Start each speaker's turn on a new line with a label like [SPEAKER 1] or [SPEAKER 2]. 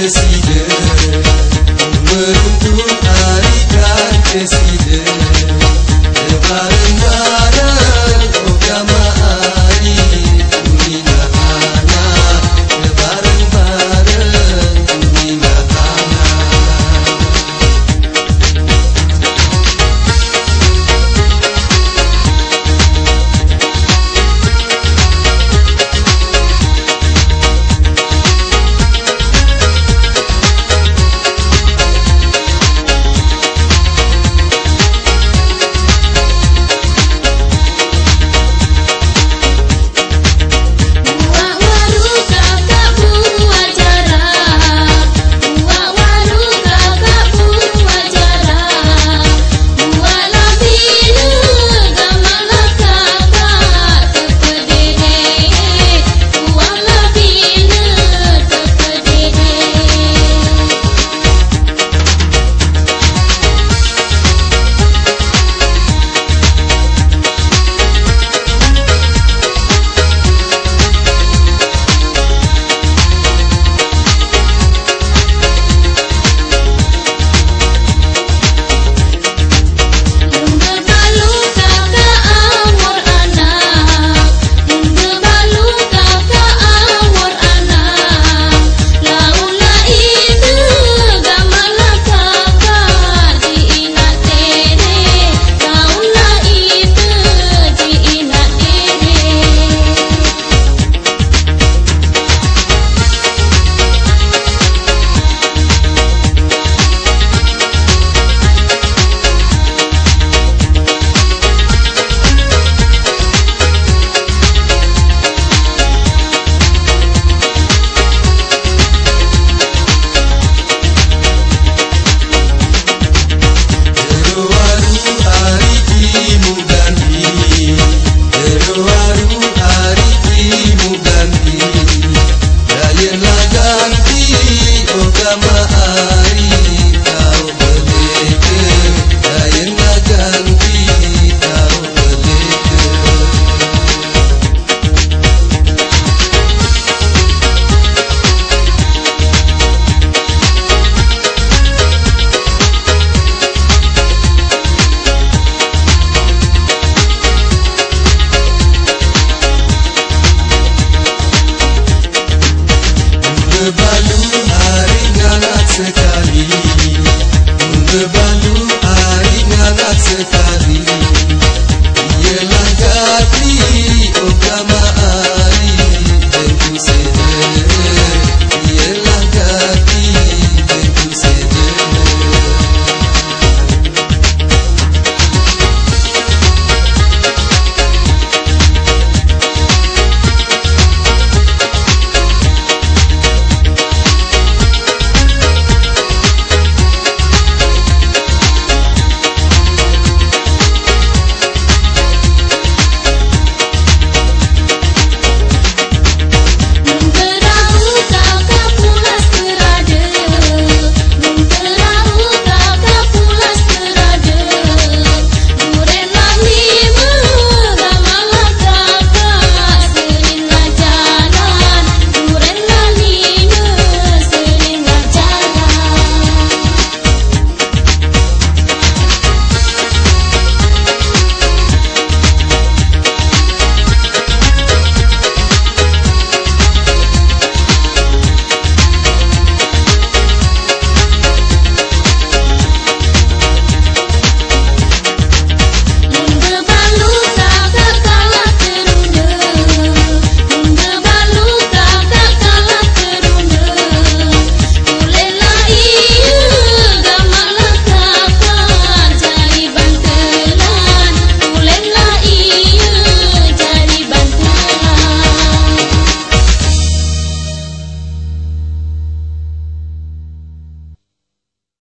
[SPEAKER 1] eskide Umarım tüm harika eskide Adam'ı